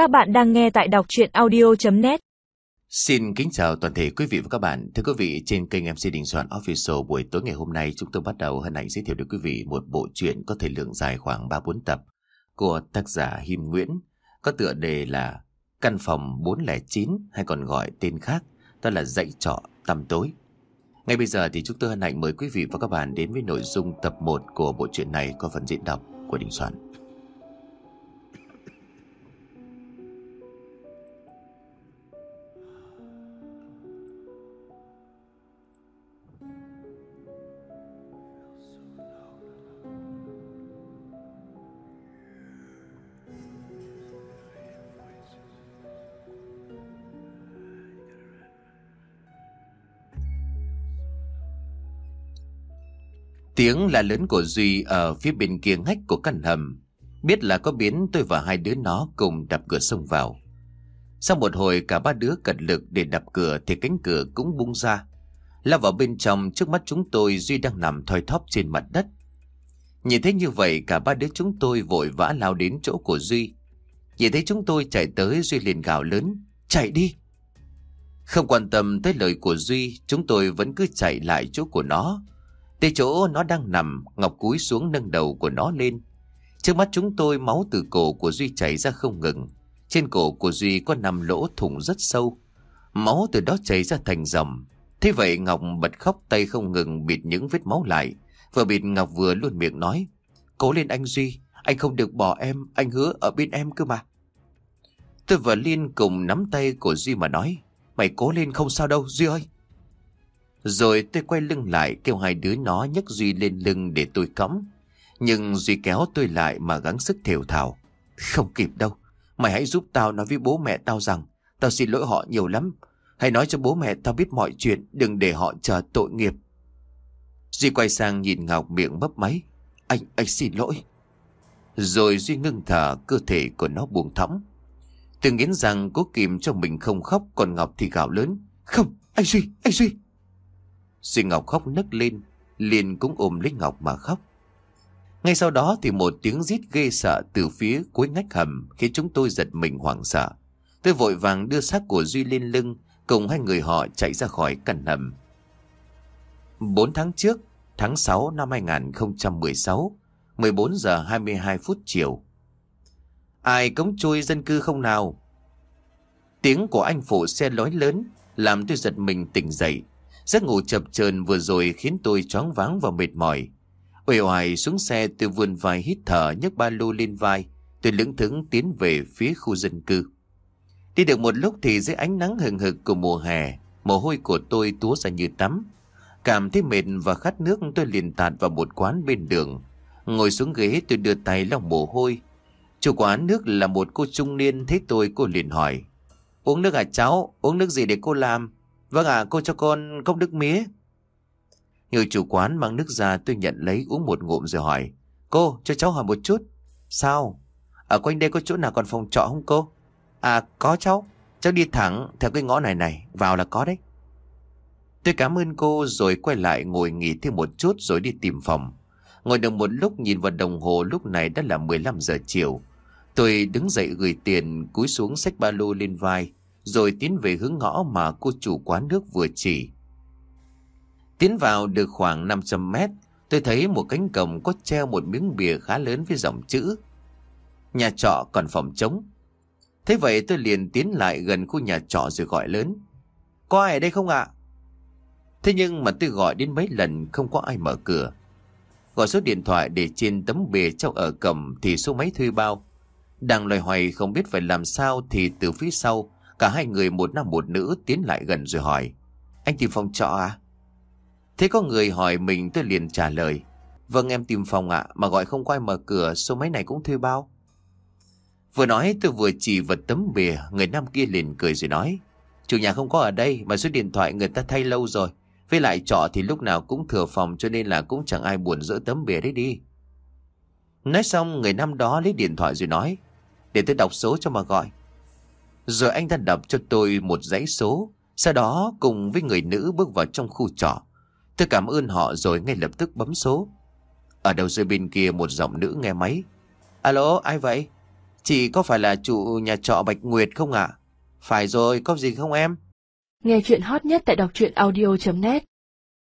Các bạn đang nghe tại đọc chuyện audio.net Xin kính chào toàn thể quý vị và các bạn. Thưa quý vị, trên kênh MC Đình Soạn Official buổi tối ngày hôm nay chúng tôi bắt đầu hân hạnh giới thiệu đến quý vị một bộ truyện có thể lượng dài khoảng 3-4 tập của tác giả Him Nguyễn có tựa đề là Căn phòng 409 hay còn gọi tên khác đó là Dạy trọ tăm tối. Ngay bây giờ thì chúng tôi hân hạnh mời quý vị và các bạn đến với nội dung tập 1 của bộ truyện này có phần diễn đọc của Đình Soạn. Tiếng là lớn của Duy ở phía bên kia ngách của căn hầm. Biết là có biến, tôi và hai đứa nó cùng đập cửa xông vào. Sau một hồi, cả ba đứa cật lực để đập cửa thì cánh cửa cũng bung ra. Lao vào bên trong, trước mắt chúng tôi Duy đang nằm thoi thóp trên mặt đất. Nhìn thấy như vậy, cả ba đứa chúng tôi vội vã lao đến chỗ của Duy. Nhìn thấy chúng tôi chạy tới, Duy liền gào lớn. Chạy đi! Không quan tâm tới lời của Duy, chúng tôi vẫn cứ chạy lại chỗ của nó. Tới chỗ nó đang nằm, Ngọc cúi xuống nâng đầu của nó lên. Trước mắt chúng tôi máu từ cổ của Duy chảy ra không ngừng. Trên cổ của Duy có nằm lỗ thủng rất sâu. Máu từ đó chảy ra thành dòng. Thế vậy Ngọc bật khóc tay không ngừng bịt những vết máu lại. Vừa bịt Ngọc vừa luôn miệng nói. Cố lên anh Duy, anh không được bỏ em, anh hứa ở bên em cơ mà. Tôi và Liên cùng nắm tay của Duy mà nói. Mày cố lên không sao đâu Duy ơi. Rồi tôi quay lưng lại kêu hai đứa nó nhấc Duy lên lưng để tôi cõng. Nhưng Duy kéo tôi lại mà gắng sức thều thào. Không kịp đâu. Mày hãy giúp tao nói với bố mẹ tao rằng tao xin lỗi họ nhiều lắm. Hãy nói cho bố mẹ tao biết mọi chuyện, đừng để họ chờ tội nghiệp. Duy quay sang nhìn Ngọc miệng mấp máy. Anh, anh xin lỗi. Rồi Duy ngưng thở, cơ thể của nó buông thõng. Tôi nghiến rằng cố kìm cho mình không khóc, còn Ngọc thì gào lớn. Không, anh Duy, anh Duy. Duy Ngọc khóc nấc lên, liền cũng ôm lấy Ngọc mà khóc. Ngay sau đó thì một tiếng rít ghê sợ từ phía cuối ngách hầm khiến chúng tôi giật mình hoảng sợ. Tôi vội vàng đưa xác của Duy lên lưng, cùng hai người họ chạy ra khỏi căn hầm. Bốn tháng trước, tháng 6 năm 2016, 14 giờ 22 phút chiều. Ai cống chui dân cư không nào? Tiếng của anh phụ xe lói lớn làm tôi giật mình tỉnh dậy. Giấc ngủ chập chờn vừa rồi khiến tôi choáng váng và mệt mỏi. Uể oải xuống xe tôi vươn vai hít thở nhấc ba lô lên vai. Tôi lững thững tiến về phía khu dân cư. Đi được một lúc thì dưới ánh nắng hừng hực của mùa hè, mồ hôi của tôi túa ra như tắm. Cảm thấy mệt và khát nước tôi liền tạt vào một quán bên đường. Ngồi xuống ghế tôi đưa tay lau mồ hôi. Chủ quán nước là một cô trung niên thấy tôi cô liền hỏi. Uống nước à cháu? Uống nước gì để cô làm? Vâng ạ, cô cho con cốc nước mía. Người chủ quán mang nước ra tôi nhận lấy uống một ngụm rồi hỏi. Cô, cho cháu hỏi một chút. Sao? Ở quanh đây có chỗ nào còn phòng trọ không cô? À, có cháu. Cháu đi thẳng theo cái ngõ này này, vào là có đấy. Tôi cảm ơn cô rồi quay lại ngồi nghỉ thêm một chút rồi đi tìm phòng. Ngồi được một lúc nhìn vào đồng hồ lúc này đã là 15 giờ chiều. Tôi đứng dậy gửi tiền cúi xuống xách ba lô lên vai rồi tiến về hướng ngõ mà cô chủ quán nước vừa chỉ. Tiến vào được khoảng 500 mét, tôi thấy một cánh cổng có treo một miếng bìa khá lớn với dòng chữ. Nhà trọ còn phòng trống. Thế vậy tôi liền tiến lại gần khu nhà trọ rồi gọi lớn. Có ai ở đây không ạ? Thế nhưng mà tôi gọi đến mấy lần không có ai mở cửa. Gọi số điện thoại để trên tấm bìa trong ở cầm thì số máy thuê bao. Đang loài hoài không biết phải làm sao thì từ phía sau Cả hai người một nam một nữ tiến lại gần rồi hỏi. Anh tìm phòng trọ à? Thế có người hỏi mình tôi liền trả lời. Vâng em tìm phòng ạ, mà gọi không quay mở cửa, số máy này cũng thuê bao. Vừa nói tôi vừa chỉ vật tấm bìa, người nam kia liền cười rồi nói. Chủ nhà không có ở đây, mà số điện thoại người ta thay lâu rồi. Với lại trọ thì lúc nào cũng thừa phòng cho nên là cũng chẳng ai buồn dỡ tấm bìa đấy đi. Nói xong người nam đó lấy điện thoại rồi nói. Để tôi đọc số cho mà gọi. Rồi anh ta đập cho tôi một dãy số. Sau đó cùng với người nữ bước vào trong khu trọ. Tôi cảm ơn họ rồi ngay lập tức bấm số. Ở đầu dây bên kia một giọng nữ nghe máy. Alo, ai vậy? Chị có phải là chủ nhà trọ Bạch Nguyệt không ạ? Phải rồi, có gì không em? Nghe chuyện hot nhất tại đọc truyện audio.net